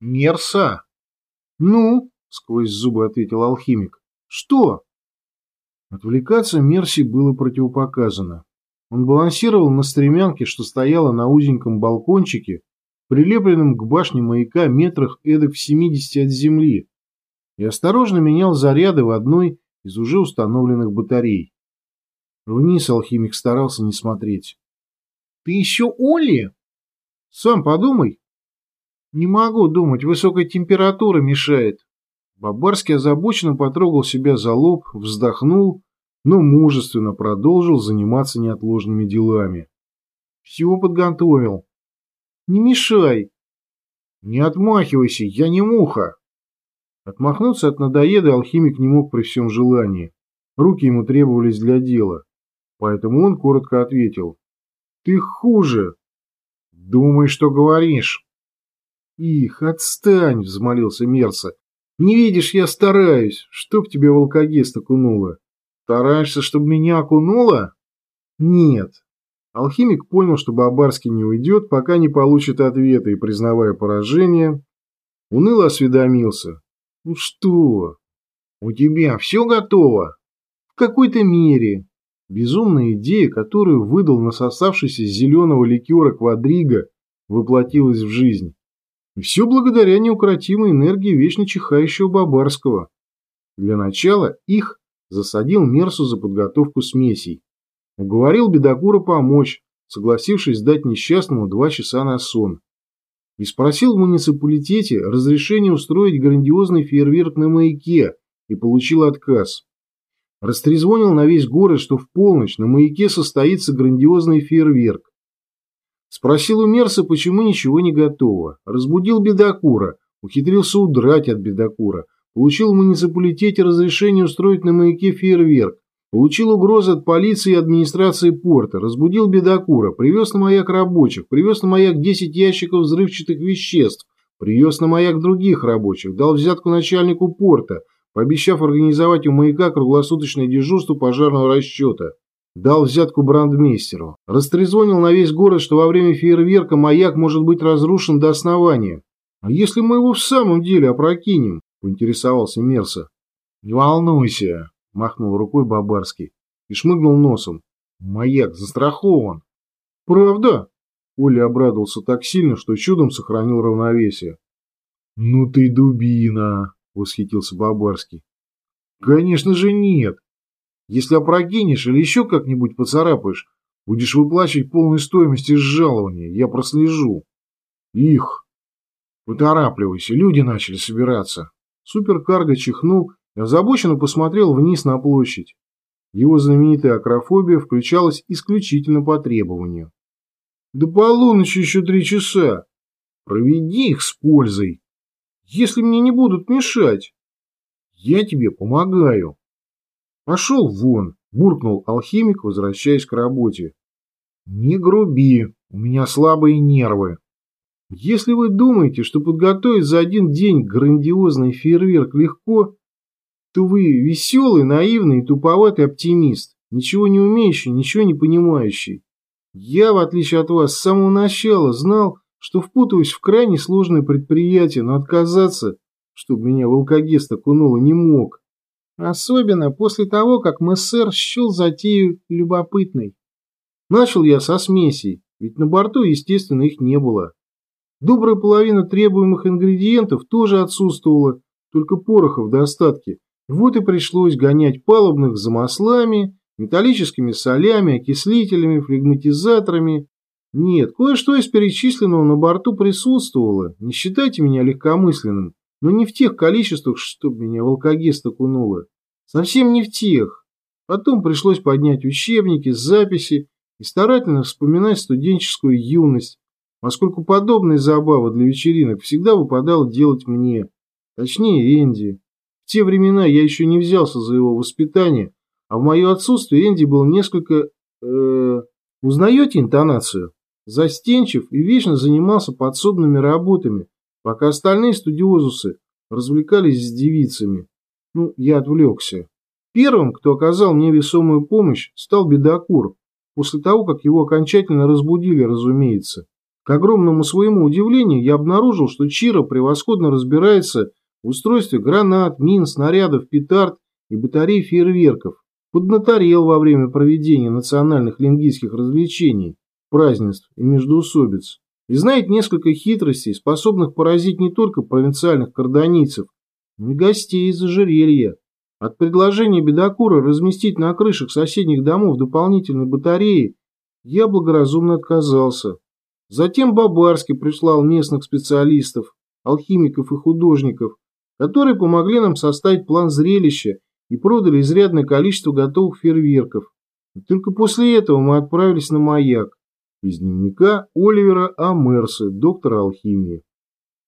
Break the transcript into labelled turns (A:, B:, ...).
A: Мерса. Ну, сквозь зубы ответил алхимик. Что? Отвлекаться Мерси было противопоказано. Он балансировал на стремянке, что стояла на узеньком балкончике, прилепленном к башне маяка метрах эдак в 70 от земли, и осторожно менял заряды в одной из уже установленных батарей. Вниз алхимик старался не смотреть. «Ты еще Оли?» «Сам подумай». «Не могу думать, высокая температура мешает». Бабарский озабоченно потрогал себя за лоб, вздохнул, но мужественно продолжил заниматься неотложными делами. «Всего подготовил». «Не мешай». «Не отмахивайся, я не муха». Отмахнуться от надоеда алхимик не мог при всем желании. Руки ему требовались для дела. Поэтому он коротко ответил. «Ты хуже!» «Думай, что говоришь!» «Их, отстань!» — взмолился Мерса. «Не видишь, я стараюсь. Чтоб тебе волкогест окунуло?» «Стараешься, чтобы меня окунуло?» «Нет». Алхимик понял, что Бабарский не уйдет, пока не получит ответа, и, признавая поражение, уныло осведомился. «Ну что? У тебя все готово?» «В какой-то мере. Безумная идея, которую выдал насосавшийся зеленого ликера квадрига, воплотилась в жизнь. И все благодаря неукротимой энергии вечно чихающего Бабарского. Для начала их засадил Мерсу за подготовку смесей. Уговорил Бедокура помочь, согласившись дать несчастному два часа на сон. И спросил в муниципалитете разрешение устроить грандиозный фейерверк на маяке и получил отказ. Растрезвонил на весь город, что в полночь на маяке состоится грандиозный фейерверк. Спросил у Мерса, почему ничего не готово. Разбудил бедокура, ухитрился удрать от бедокура. Получил в муниципалитете разрешение устроить на маяке фейерверк. Получил угрозы от полиции и администрации порта. Разбудил бедокура. Привез на маяк рабочих. Привез на маяк 10 ящиков взрывчатых веществ. Привез на маяк других рабочих. Дал взятку начальнику порта пообещав организовать у маяка круглосуточное дежурство пожарного расчета. Дал взятку брандмейстеру. Растрезвонил на весь город, что во время фейерверка маяк может быть разрушен до основания. «А если мы его в самом деле опрокинем?» – поинтересовался Мерса. «Не волнуйся», – махнул рукой Бабарский и шмыгнул носом. «Маяк застрахован». «Правда?» – Оля обрадовался так сильно, что чудом сохранил равновесие. «Ну ты дубина!» восхитился Бабарский. Конечно же нет. Если опрокинешь или еще как-нибудь поцарапаешь, будешь выплачивать полной стоимости жалования, я прослежу. Их. Поторапливайся, люди начали собираться. Суперкарго чихнул и озабоченно посмотрел вниз на площадь. Его знаменитая акрофобия включалась исключительно по требованию. До полуночи еще три часа. Проведи их с пользой если мне не будут мешать. Я тебе помогаю. Пошел вон, буркнул алхимик, возвращаясь к работе. Не груби, у меня слабые нервы. Если вы думаете, что подготовить за один день грандиозный фейерверк легко, то вы веселый, наивный и туповатый оптимист, ничего не умеющий, ничего не понимающий. Я, в отличие от вас, с самого начала знал, что впутываюсь в крайне сложное предприятие, но отказаться, чтобы меня волкогест окунуло, не мог. Особенно после того, как мессер счел затею любопытной. Начал я со смесей, ведь на борту, естественно, их не было. Добрая половина требуемых ингредиентов тоже отсутствовала, только пороха в достатке. Вот и пришлось гонять палубных за маслами, металлическими солями, окислителями, флегматизаторами нет, кое-что из перечисленного на борту присутствовало. Не считайте меня легкомысленным, но не в тех количествах, чтобы меня волкогест окунуло. Совсем не в тех. Потом пришлось поднять учебники, записи и старательно вспоминать студенческую юность, поскольку подобные забавы для вечеринок всегда выпадало делать мне, точнее Энди. В те времена я еще не взялся за его воспитание, а в мое отсутствие Энди был несколько... Э, узнаете интонацию? Застенчив и вечно занимался подсобными работами, пока остальные студиозусы развлекались с девицами. Ну, я отвлекся. Первым, кто оказал мне весомую помощь, стал бедокур, после того, как его окончательно разбудили, разумеется. К огромному своему удивлению я обнаружил, что Чиро превосходно разбирается в устройстве гранат, мин, снарядов, петард и батарей фейерверков. Поднаторел во время проведения национальных лингийских развлечений, празднеств и междоусобиц. И знает несколько хитростей, способных поразить не только провинциальных кардонийцев, и гостей из ожерелья. От предложения бедокура разместить на крышах соседних домов дополнительные батареи я благоразумно отказался. Затем Бабарский прислал местных специалистов, алхимиков и художников, которые помогли нам составить план зрелища и продали изрядное количество готовых фейерверков. И только после этого мы отправились на маяк из дневника Оливера А. Мерса, доктора алхимии.